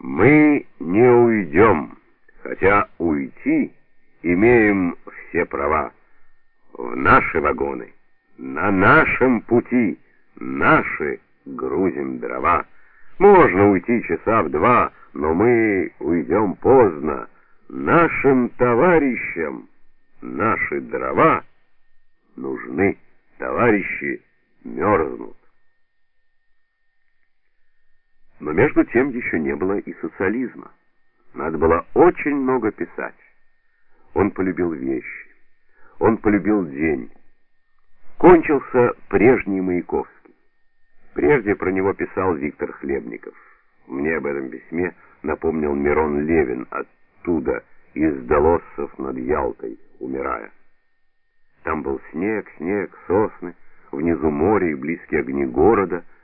Мы не уйдем, хотя уйти имеем все права. В наши вагоны, на нашем пути, наши грузим дрова. Можно уйти часа в два, но мы уйдем поздно. Нашим товарищам наши дрова нужны, товарищи мерзнут. Но между тем еще не было и социализма. Надо было очень много писать. Он полюбил вещи. Он полюбил день. Кончился прежний Маяковский. Прежде про него писал Виктор Хлебников. Мне об этом письме напомнил Мирон Левин оттуда, из Долоссов над Ялтой, умирая. Там был снег, снег, сосны, внизу море и близкие огни города —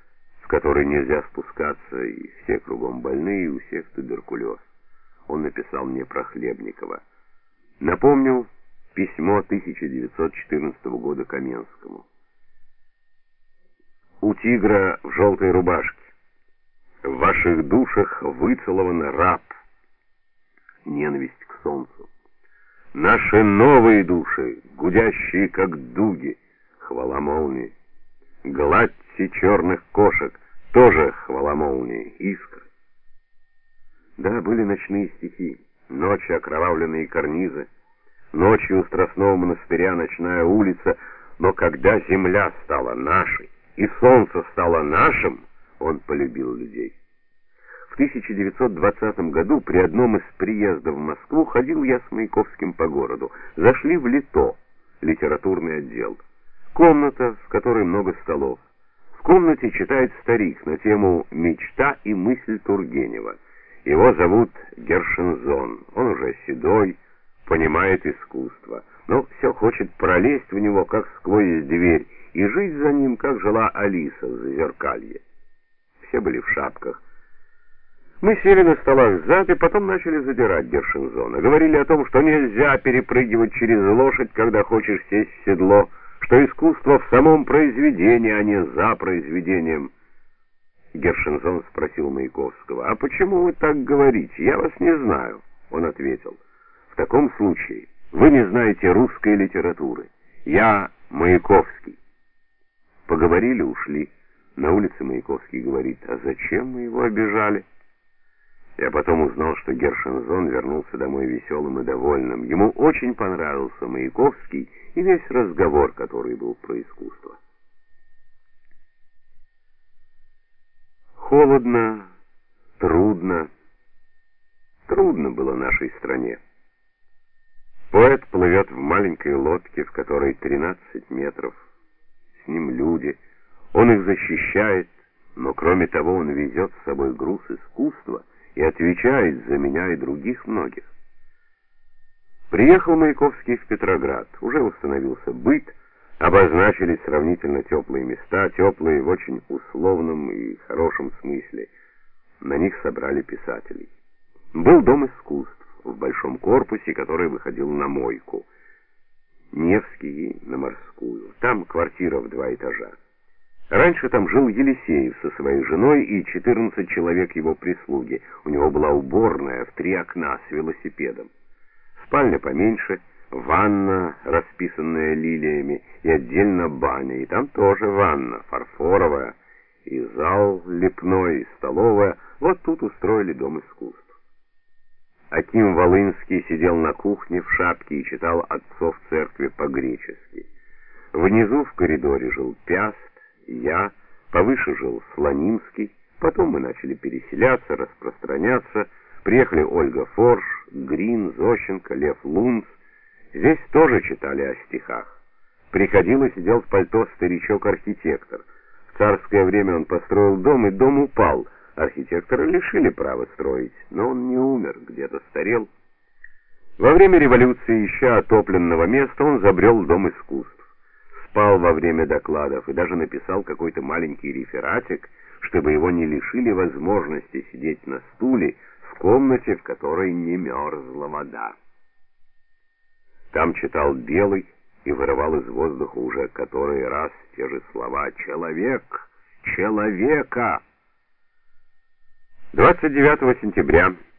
который нельзя спускаться, и все кругом больные, и у всех туберкулез. Он написал мне про Хлебникова. Напомнил письмо 1914 года Каменскому. У тигра в желтой рубашке. В ваших душах выцелован раб. Ненависть к солнцу. Наши новые души, гудящие как дуги, хвала молнии. Гладьте черных кошек, тоже хвала молнии, искры. Да, были ночные стихи, ночи окровавленные карнизы, ночью у Страстного монастыря ночная улица, но когда земля стала нашей и солнце стало нашим, он полюбил людей. В 1920 году при одном из приездов в Москву ходил я с Маяковским по городу. Зашли в Лито, литературный отдел. Комната, в которой много столов. Комнате читает старик на тему «Мечта и мысль Тургенева». Его зовут Гершензон. Он уже седой, понимает искусство, но все хочет пролезть в него, как сквозь дверь, и жить за ним, как жила Алиса в зазеркалье. Все были в шапках. Мы сели на столах сзади, потом начали задирать Гершензона. Говорили о том, что нельзя перепрыгивать через лошадь, когда хочешь сесть в седло, что искусство в самом произведении, а не за произведением. Гершензон спросил Маяковского, «А почему вы так говорите? Я вас не знаю». Он ответил, «В таком случае вы не знаете русской литературы. Я Маяковский». Поговорили, ушли. На улице Маяковский говорит, «А зачем мы его обижали?» Я потом узнал, что Гершензон вернулся домой веселым и довольным. Ему очень понравился Маяковский и весь разговор, который был про искусство. Холодно, трудно. Трудно было нашей стране. Поэт плывет в маленькой лодке, в которой 13 метров. С ним люди. Он их защищает, но кроме того он везет с собой груз искусства — и отвечает за меня и других многих. Приехал Маяковский в Петроград, уже установился быт, обозначились сравнительно теплые места, теплые в очень условном и хорошем смысле. На них собрали писателей. Был дом искусств в большом корпусе, который выходил на мойку. Невский на морскую. Там квартира в два этажа. Раньше там жил Елисеев со своей женой и 14 человек его прислуги. У него была уборная в три окна с велосипедом. Спальня поменьше, ванна, расписанная лилиями, и отдельно баня, и там тоже ванна, фарфоровая, и зал лепной, и столовая. Вот тут устроили дом искусств. Аким Волынский сидел на кухне в шапке и читал отцов церкви по-гречески. Внизу в коридоре жил Пяст, я, повыше жил Слонимский, потом мы начали переселяться, распространяться, приехали Ольга Форш, Грин, Зощенко, Лев Лунц. Здесь тоже читали о стихах. Приходил и сидел в пальто старичок-архитектор. В царское время он построил дом, и дом упал. Архитектора лишили права строить, но он не умер, где-то старел. Во время революции, ища отопленного места, он забрел Дом искусств спал во время докладов и даже написал какой-то маленький рефератик, чтобы его не лишили возможности сидеть на стуле в комнате, в которой не мерзла вода. Там читал Белый и вырывал из воздуха уже который раз те же слова «Человек! Человека!» 29 сентября